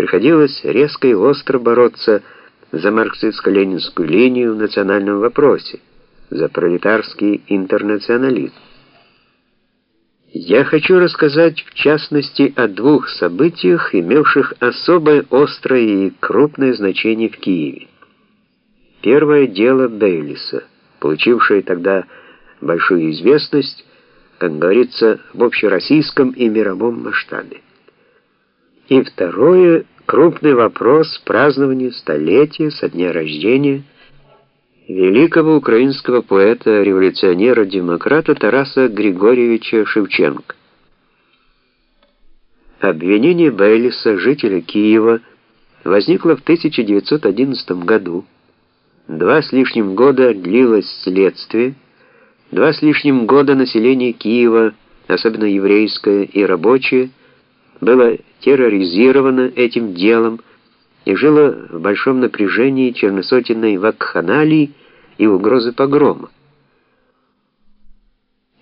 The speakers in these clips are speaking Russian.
приходилось резко и остро бороться за марксистско-ленинскую линию в национальном вопросе, за пролетарский интернационализм. Я хочу рассказать в частности о двух событиях, имевших особое острое и крупное значение в Киеве. Первое дело Бейлиса, получившее тогда большую известность, как говорится, в общероссийском и мировом масштабе. И второе крупный вопрос празднования столетия со дня рождения великого украинского поэта, революционера, демократа Тараса Григорьевича Шевченко. Обвинение Бейлиса, жителя Киева, возникло в 1911 году. Два с лишним года длилось следствие, два с лишним года население Киева, особенно еврейское и рабочее, было терроризировано этим делом и жило в большом напряжении черносотенной вакханалии и угрозы погрома.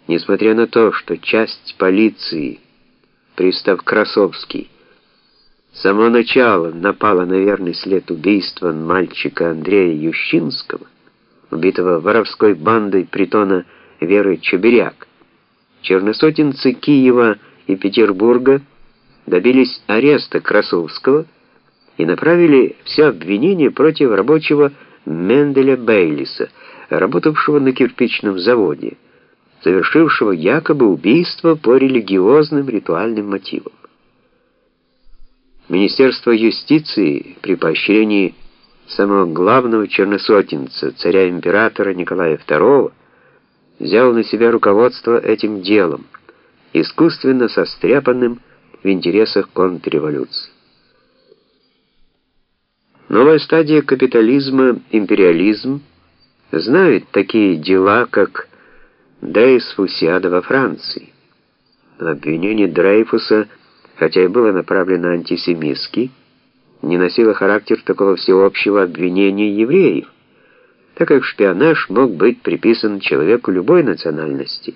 Несмотря на то, что часть полиции, пристав Красовский, с самого начала напала на верный след убийства мальчика Андрея Ющинского, убитого воровской бандой притона Веры Чеберяк, черносотенцы Киева и Петербурга добились ареста Красовского и направили все обвинения против рабочего Менделя Бейлиса, работавшего на кирпичном заводе, совершившего якобы убийство по религиозным ритуальным мотивам. Министерство юстиции при поощрении самого главного черносотенца, царя-императора Николая II, взял на себя руководство этим делом, искусственно состряпанным в интересах контрреволюции. Новая стадия капитализма, империализм, знает такие дела, как Дрейфусиада во Франции. Обвинение Дрейфуса, хотя и было направлено антисемитски, не носило характер такого всеобщего обвинения евреев, так как шпионаж мог быть приписан человеку любой национальности.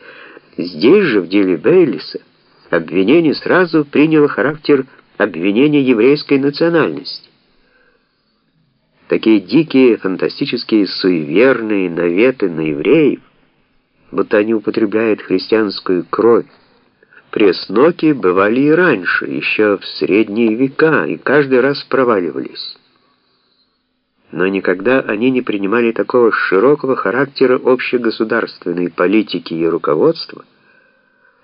Здесь же, в деле Бейлиса, обвинение сразу приняло характер обвинения еврейской национальности. Такие дикие, фантастические, суеверные наветы на евреев, будто они употребляют христианскую кровь, в пресноке бывали и раньше, еще в средние века, и каждый раз проваливались. Но никогда они не принимали такого широкого характера общегосударственной политики и руководства,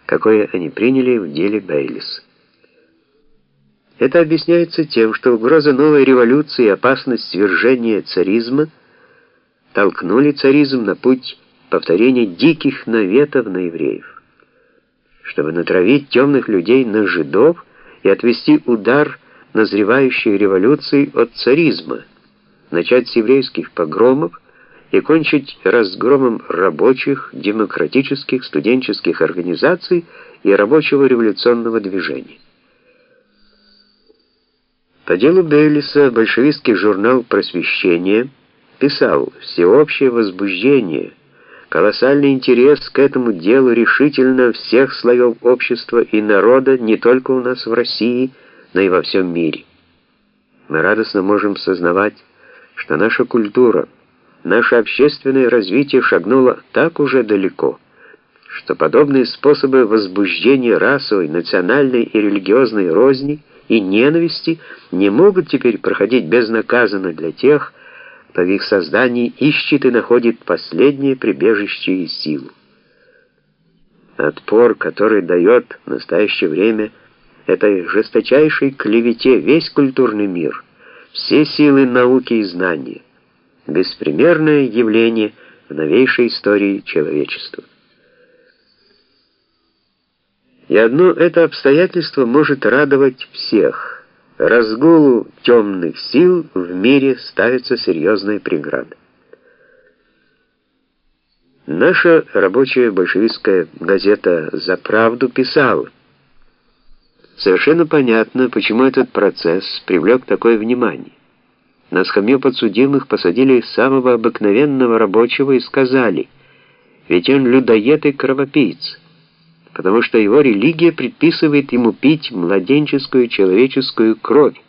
какое они приняли в деле Бейлиса. Это объясняется тем, что угроза новой революции и опасность свержения царизма толкнули царизм на путь повторения диких наветов на евреев. Чтобы натравить темных людей на жидов и отвести удар назревающей революции от царизма, начать с еврейских погромов и кончить разгромом рабочих, демократических, студенческих организаций и рабочего революционного движения. По делу Бейлиса большевистский журнал «Просвещение» писал «Всеобщее возбуждение, колоссальный интерес к этому делу решительно всех слоев общества и народа не только у нас в России, но и во всем мире. Мы радостно можем сознавать, что наша культура, наше общественное развитие шагнуло так уже далеко, что подобные способы возбуждения расовой, национальной и религиозной розни – и ненависти не могут теперь проходить безнаказанно для тех, кто в их создании ищет и находит последнее прибежище и силу. Отпор, который дает в настоящее время этой жесточайшей клевете весь культурный мир, все силы науки и знания, беспримерное явление в новейшей истории человечества. И одно это обстоятельство может радовать всех. Разгулу темных сил в мире ставится серьезная преграда. Наша рабочая большевистская газета «За правду» писала, Совершенно понятно, почему этот процесс привлек такое внимание. На скамью подсудимых посадили самого обыкновенного рабочего и сказали, ведь он людоед и кровопийца потому что его религия предписывает ему пить младенческую человеческую кровь.